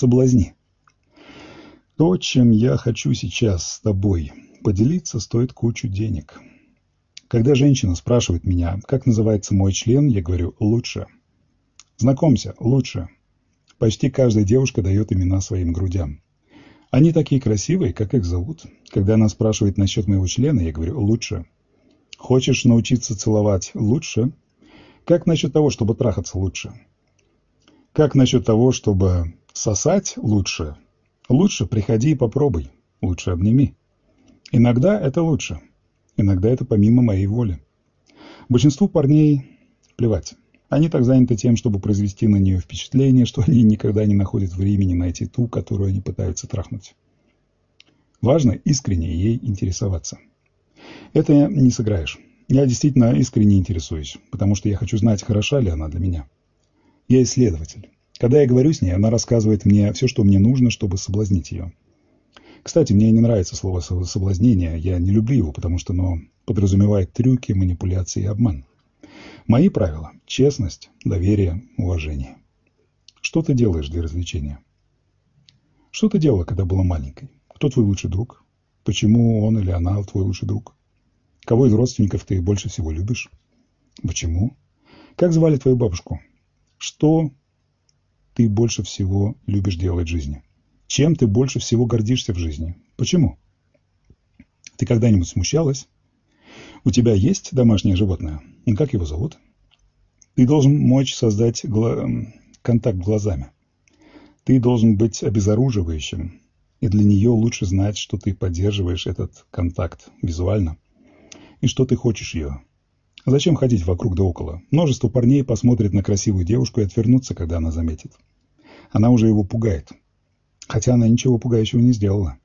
Соблазни. То, чем я хочу сейчас с тобой поделиться, стоит кучу денег. Когда женщина спрашивает меня, как называется мой член, я говорю «лучше». Знакомься, лучше. Почти каждая девушка дает имена своим грудям. Они такие красивые, как их зовут. Когда она спрашивает насчет моего члена, я говорю «лучше». Хочешь научиться целовать лучше? Как насчет того, чтобы трахаться лучше? Как насчет того, чтобы сосать лучше? Лучше приходи и попробуй. Лучше обними. Иногда это лучше. Иногда это помимо моей воли. Большинству парней плевать. Они так заняты тем, чтобы произвести на нее впечатление, что они никогда не находят времени найти ту, которую они пытаются трахнуть. Важно искренне ей интересоваться. Это не сыграешь. Я действительно искренне интересуюсь, потому что я хочу знать, хороша ли она для меня. Я исследователь. Когда я говорю с ней, она рассказывает мне все, что мне нужно, чтобы соблазнить ее. Кстати, мне не нравится слово «соблазнение». Я не люблю его, потому что оно подразумевает трюки, манипуляции и обман. Мои правила – честность, доверие, уважение. Что ты делаешь для развлечения? Что ты делала, когда была маленькой? Кто твой лучший друг? Почему он или она твой лучший друг? Кого из родственников ты больше всего любишь? Почему? Как звали твою бабушку? Что ты больше всего любишь делать в жизни? Чем ты больше всего гордишься в жизни? Почему? Ты когда-нибудь смущалась? У тебя есть домашнее животное? И как его зовут? Ты должен мочь создать гла... контакт глазами. Ты должен быть обезоруживающим. И для нее лучше знать, что ты поддерживаешь этот контакт визуально. И что ты хочешь ее. Зачем ходить вокруг да около? Множество парней посмотрят на красивую девушку и отвернутся, когда она заметит. Она уже его пугает хотя она ничего пугающего не сделала.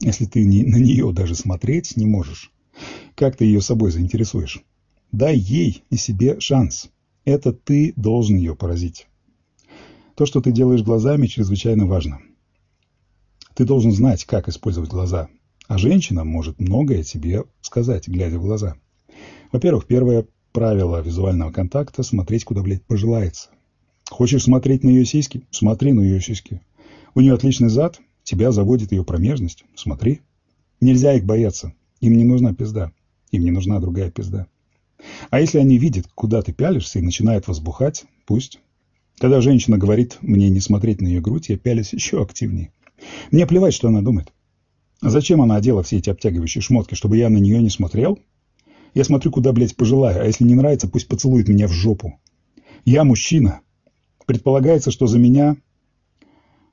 Если ты не, на нее даже смотреть не можешь, как ты ее собой заинтересуешь? Дай ей и себе шанс. Это ты должен ее поразить. То, что ты делаешь глазами, чрезвычайно важно. Ты должен знать, как использовать глаза. А женщина может многое тебе сказать, глядя в глаза. Во-первых, первое правило визуального контакта – смотреть, куда, блядь, пожелается. Хочешь смотреть на ее сиськи? Смотри на ее сиськи. У нее отличный зад, тебя заводит ее промежность. Смотри. Нельзя их бояться. Им не нужна пизда. Им не нужна другая пизда. А если они видят, куда ты пялишься и начинают возбухать, пусть. Когда женщина говорит мне не смотреть на ее грудь, я пялюсь еще активнее. Мне плевать, что она думает. Зачем она одела все эти обтягивающие шмотки, чтобы я на нее не смотрел? Я смотрю, куда, блядь, пожелаю, а если не нравится, пусть поцелует меня в жопу. Я мужчина. Предполагается, что за меня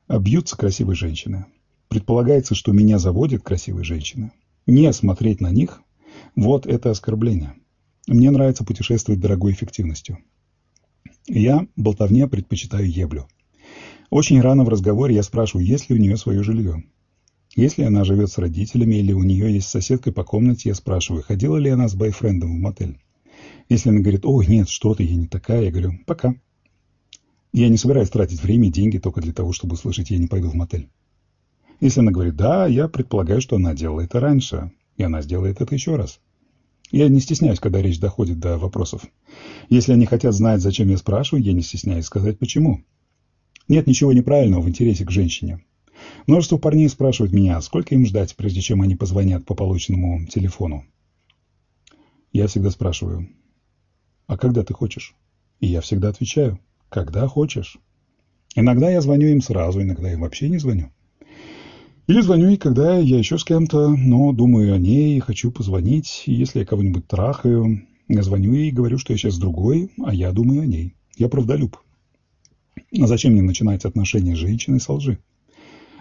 бьются красивые женщины. Предполагается, что меня заводят красивые женщины. Не смотреть на них – вот это оскорбление. Мне нравится путешествовать дорогой эффективностью. Я болтовне предпочитаю еблю. Очень рано в разговоре я спрашиваю, есть ли у нее свое жилье. Если она живет с родителями или у нее есть соседка по комнате, я спрашиваю, ходила ли она с бойфрендом в мотель. Если она говорит, ой, нет, что ты, я не такая, я говорю, пока. Я не собираюсь тратить время и деньги только для того, чтобы услышать «я не пойду в мотель». Если она говорит «да», я предполагаю, что она делала это раньше, и она сделает это еще раз. Я не стесняюсь, когда речь доходит до вопросов. Если они хотят знать, зачем я спрашиваю, я не стесняюсь сказать почему. Нет ничего неправильного в интересе к женщине. Множество парней спрашивают меня, сколько им ждать, прежде чем они позвонят по полученному телефону. Я всегда спрашиваю, а когда ты хочешь? И я всегда отвечаю, когда хочешь. Иногда я звоню им сразу, иногда им вообще не звоню. Или звоню ей, когда я еще с кем-то, но думаю о ней, хочу позвонить. И если я кого-нибудь трахаю, я звоню ей и говорю, что я сейчас другой, а я думаю о ней. Я правдолюб. А зачем мне начинать отношения с женщиной со лжи?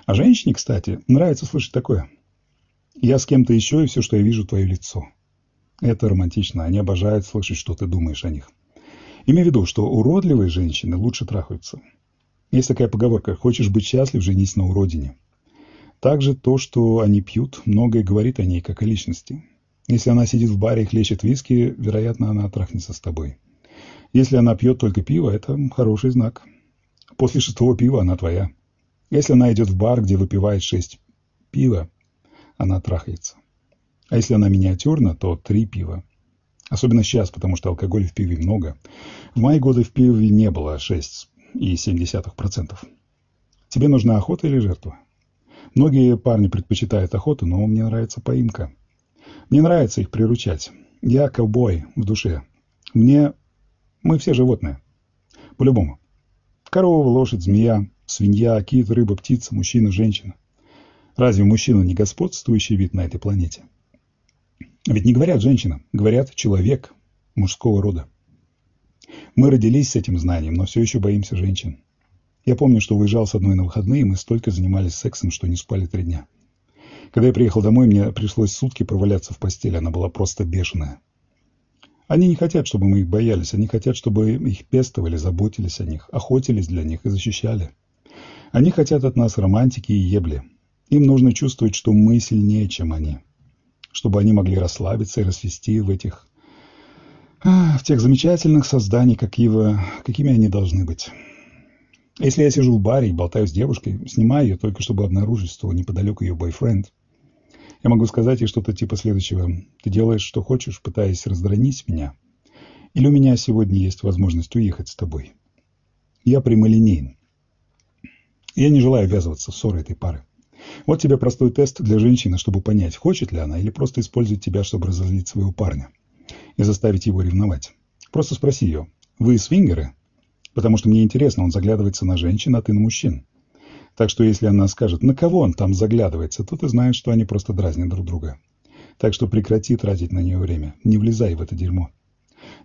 А женщине, кстати, нравится слышать такое. Я с кем-то еще, и все, что я вижу, твое лицо. Это романтично. Они обожают слышать, что ты думаешь о них. Имей в виду, что уродливые женщины лучше трахаются. Есть такая поговорка «хочешь быть счастлив, женись на уродине». Также то, что они пьют, многое говорит о ней как о личности. Если она сидит в баре и хлещет виски, вероятно, она трахнется с тобой. Если она пьет только пиво, это хороший знак. После шестого пива она твоя. Если она идет в бар, где выпивает шесть пива, она трахается. А если она миниатюрна, то три пива. Особенно сейчас, потому что алкоголя в пиве много. В мои годы в пиве не было 6,7%. Тебе нужна охота или жертва? Многие парни предпочитают охоту, но мне нравится поимка. Мне нравится их приручать. Я ковбой в душе. Мне... Мы все животные. По-любому. Корова, лошадь, змея, свинья, кит, рыба, птица, мужчина, женщина. Разве мужчина не господствующий вид на этой планете? Ведь не говорят женщина, говорят человек мужского рода. Мы родились с этим знанием, но все еще боимся женщин. Я помню, что уезжал с одной на выходные, и мы столько занимались сексом, что не спали три дня. Когда я приехал домой, мне пришлось сутки проваляться в постели, она была просто бешеная. Они не хотят, чтобы мы их боялись, они хотят, чтобы их пестовали, заботились о них, охотились для них и защищали. Они хотят от нас романтики и ебли. Им нужно чувствовать, что мы сильнее, чем они. Чтобы они могли расслабиться и расвести в этих... в тех замечательных созданий, какие, какими они должны быть. Если я сижу в баре и болтаю с девушкой, снимаю ее только чтобы обнаружить, что неподалеку ее бойфренд, я могу сказать ей что-то типа следующего. Ты делаешь, что хочешь, пытаясь раздранить меня. Или у меня сегодня есть возможность уехать с тобой. Я прямолинейен. Я не желаю ввязываться в ссоры этой пары. Вот тебе простой тест для женщины, чтобы понять, хочет ли она или просто использует тебя, чтобы разозлить своего парня и заставить его ревновать. Просто спроси ее, вы свингеры? Потому что мне интересно, он заглядывается на женщин, а ты на мужчин. Так что если она скажет, на кого он там заглядывается, то ты знаешь, что они просто дразнят друг друга. Так что прекрати тратить на нее время. Не влезай в это дерьмо.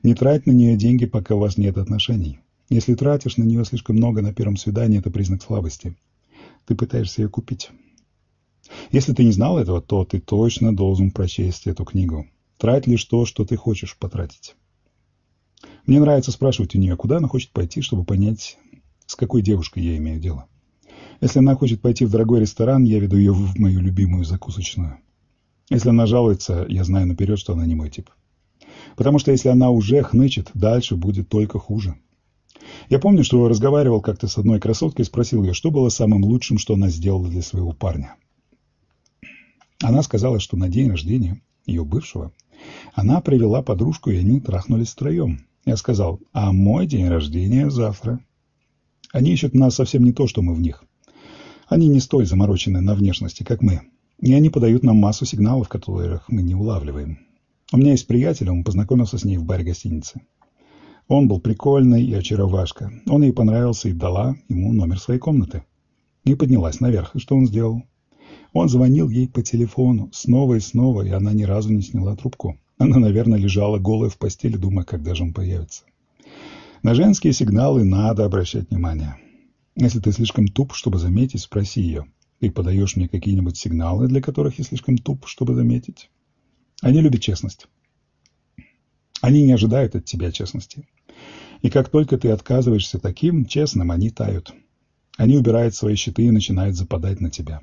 Не трать на нее деньги, пока у вас нет отношений. Если тратишь на нее слишком много на первом свидании, это признак слабости. Ты пытаешься ее купить. Если ты не знал этого, то ты точно должен прочесть эту книгу. Трать лишь то, что ты хочешь потратить. Мне нравится спрашивать у нее, куда она хочет пойти, чтобы понять, с какой девушкой я имею дело. Если она хочет пойти в дорогой ресторан, я веду ее в мою любимую закусочную. Если она жалуется, я знаю наперед, что она не мой тип. Потому что если она уже хнычет, дальше будет только хуже. Я помню, что разговаривал как-то с одной красоткой и спросил ее, что было самым лучшим, что она сделала для своего парня. Она сказала, что на день рождения ее бывшего она привела подружку, и они трахнулись втроем. Я сказал, а мой день рождения завтра. Они ищут нас совсем не то, что мы в них. Они не столь заморочены на внешности, как мы. И они подают нам массу сигналов, которых мы не улавливаем. У меня есть приятель, он познакомился с ней в баре гостиницы. Он был прикольный и очаровашка. Он ей понравился и дала ему номер своей комнаты. И поднялась наверх. И что он сделал? Он звонил ей по телефону снова и снова, и она ни разу не сняла трубку. Она, наверное, лежала голая в постели, думая, когда же он появится. На женские сигналы надо обращать внимание. Если ты слишком туп, чтобы заметить, спроси ее. Ты подаешь мне какие-нибудь сигналы, для которых я слишком туп, чтобы заметить? Они любят честность. Они не ожидают от тебя честности. И как только ты отказываешься таким честным, они тают. Они убирают свои щиты и начинают западать на тебя.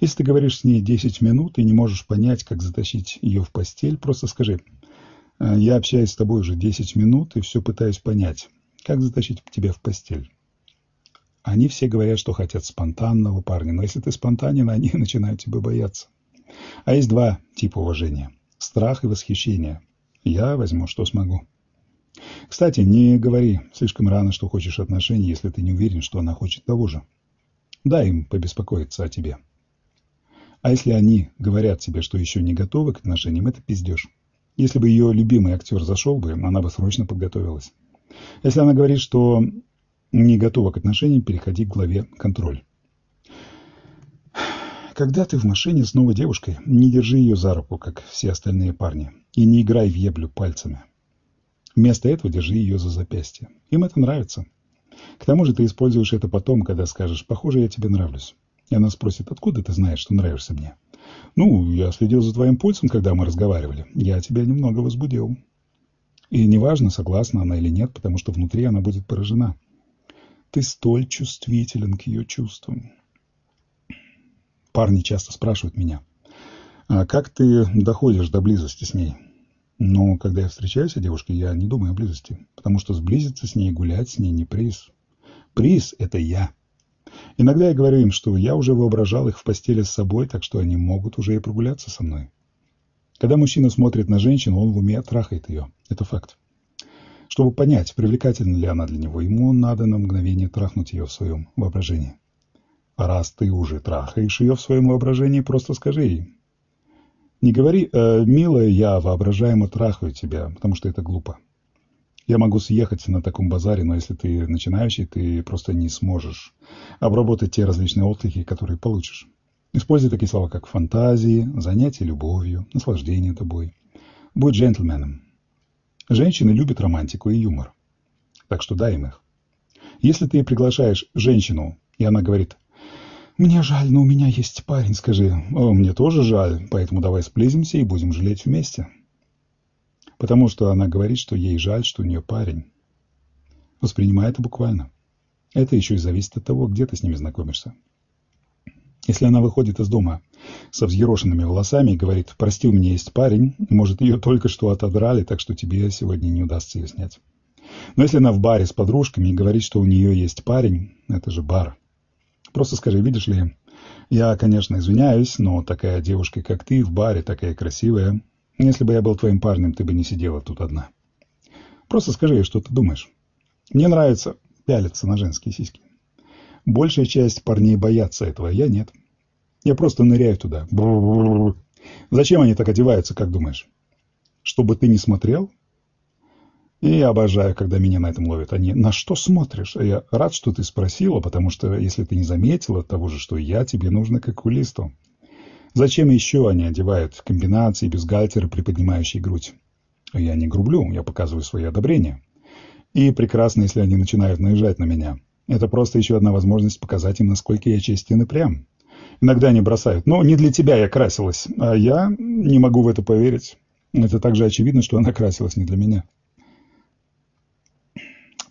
Если ты говоришь с ней 10 минут и не можешь понять, как затащить ее в постель, просто скажи, «Э, я общаюсь с тобой уже 10 минут и все пытаюсь понять, как затащить тебя в постель. Они все говорят, что хотят спонтанного парня, но если ты спонтанен, они начинают тебя бояться. А есть два типа уважения – страх и восхищение. Я возьму, что смогу. Кстати, не говори слишком рано, что хочешь отношений, если ты не уверен, что она хочет того же. Дай им побеспокоиться о тебе. А если они говорят тебе, что еще не готовы к отношениям, это пиздеж. Если бы ее любимый актер зашел бы, она бы срочно подготовилась. Если она говорит, что не готова к отношениям, переходи к главе «Контроль». Когда ты в машине с новой девушкой, не держи ее за руку, как все остальные парни, и не играй в еблю пальцами. Вместо этого держи ее за запястье. Им это нравится. К тому же ты используешь это потом, когда скажешь «похоже, я тебе нравлюсь». И она спросит, откуда ты знаешь, что нравишься мне? Ну, я следил за твоим пульсом, когда мы разговаривали. Я тебя немного возбудил. И неважно, согласна она или нет, потому что внутри она будет поражена. Ты столь чувствителен к ее чувствам. Парни часто спрашивают меня, а как ты доходишь до близости с ней? Но когда я встречаюсь с девушкой, я не думаю о близости, потому что сблизиться с ней, гулять с ней не приз. Приз – это я. Иногда я говорю им, что я уже воображал их в постели с собой, так что они могут уже и прогуляться со мной. Когда мужчина смотрит на женщину, он в уме трахает ее. Это факт. Чтобы понять, привлекательна ли она для него, ему надо на мгновение трахнуть ее в своем воображении. А раз ты уже трахаешь ее в своем воображении, просто скажи ей. Не говори, э, милая, я воображаемо трахаю тебя, потому что это глупо. Я могу съехать на таком базаре, но если ты начинающий, ты просто не сможешь обработать те различные отклики, которые получишь. Используй такие слова, как фантазии, занятие любовью, наслаждение тобой. Будь джентльменом. Женщины любят романтику и юмор. Так что дай им их. Если ты приглашаешь женщину, и она говорит, «Мне жаль, но у меня есть парень», скажи, «О, мне тоже жаль, поэтому давай сблизимся и будем жалеть вместе». Потому что она говорит, что ей жаль, что у нее парень. Воспринимай это буквально. Это еще и зависит от того, где ты с ними знакомишься. Если она выходит из дома со взъерошенными волосами и говорит, прости, у меня есть парень, может, ее только что отодрали, так что тебе сегодня не удастся ее снять. Но если она в баре с подружками и говорит, что у нее есть парень, это же бар. Просто скажи, видишь ли, я, конечно, извиняюсь, но такая девушка, как ты, в баре такая красивая, если бы я был твоим парнем, ты бы не сидела тут одна. Просто скажи что ты думаешь. Мне нравится пялиться на женские сиськи. Большая часть парней боятся этого, а я нет. Я просто ныряю туда. Зачем они так одеваются, как думаешь? Чтобы ты не смотрел? И я обожаю, когда меня на этом ловят. Они, на что смотришь? А я рад, что ты спросила, потому что если ты не заметила того же, что я, тебе нужно как окулисту. Зачем еще они одевают комбинации, бюстгальтеры, приподнимающие грудь? Я не грублю, я показываю свое одобрение. И прекрасно, если они начинают наезжать на меня. Это просто еще одна возможность показать им, насколько я честен и прям. Иногда они бросают. Но не для тебя я красилась, а я не могу в это поверить. Это также очевидно, что она красилась не для меня.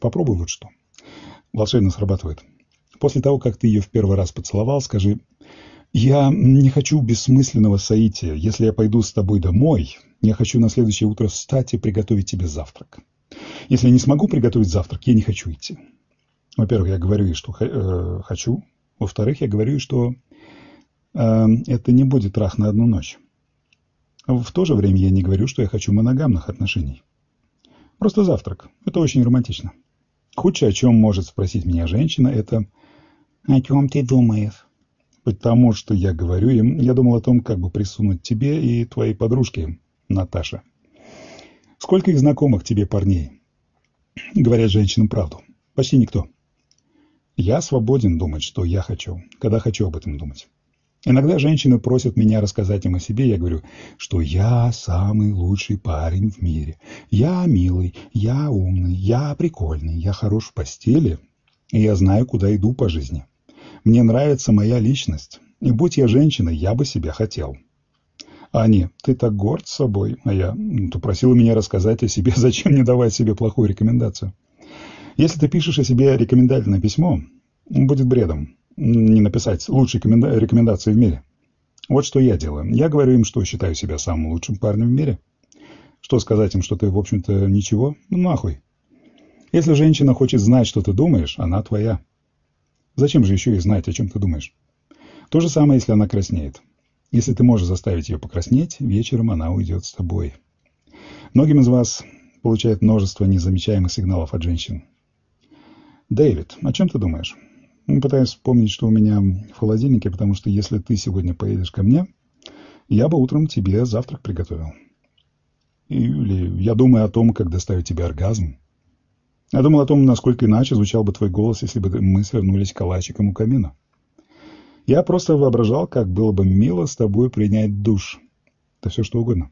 Попробуй вот что. Волшебно срабатывает. После того, как ты ее в первый раз поцеловал, скажи я не хочу бессмысленного соития. Если я пойду с тобой домой, я хочу на следующее утро встать и приготовить тебе завтрак. Если я не смогу приготовить завтрак, я не хочу идти. Во-первых, я говорю ей, что э, хочу. Во-вторых, я говорю ей, что э, это не будет трах на одну ночь. В то же время я не говорю, что я хочу моногамных отношений. Просто завтрак. Это очень романтично. Худшее, о чем может спросить меня женщина, это «О чем ты думаешь?» Потому что я говорю им, я думал о том, как бы присунуть тебе и твоей подружке, Наташа. Сколько их знакомых тебе парней? Говорят женщинам правду. Почти никто. Я свободен думать, что я хочу, когда хочу об этом думать. Иногда женщины просят меня рассказать им о себе. Я говорю, что я самый лучший парень в мире. Я милый, я умный, я прикольный, я хорош в постели, и я знаю, куда иду по жизни. Мне нравится моя личность, и будь я женщиной, я бы себя хотел. А они, ты так горд собой, а я, «Ну, ты просила меня рассказать о себе, зачем мне давать себе плохую рекомендацию? Если ты пишешь о себе рекомендательное письмо, будет бредом не написать лучшие рекомендации в мире. Вот что я делаю. Я говорю им, что считаю себя самым лучшим парнем в мире. Что сказать им, что ты, в общем-то, ничего? Ну, нахуй. Если женщина хочет знать, что ты думаешь, она твоя. Зачем же еще и знать, о чем ты думаешь? То же самое, если она краснеет. Если ты можешь заставить ее покраснеть, вечером она уйдет с тобой. Многим из вас получают множество незамечаемых сигналов от женщин. Дэвид, о чем ты думаешь? Пытаюсь вспомнить, что у меня в холодильнике, потому что если ты сегодня поедешь ко мне, я бы утром тебе завтрак приготовил. Или я думаю о том, как доставить тебе оргазм. Я думал о том, насколько иначе звучал бы твой голос, если бы мы свернулись калачиком у камина. Я просто воображал, как было бы мило с тобой принять душ. Да все что угодно.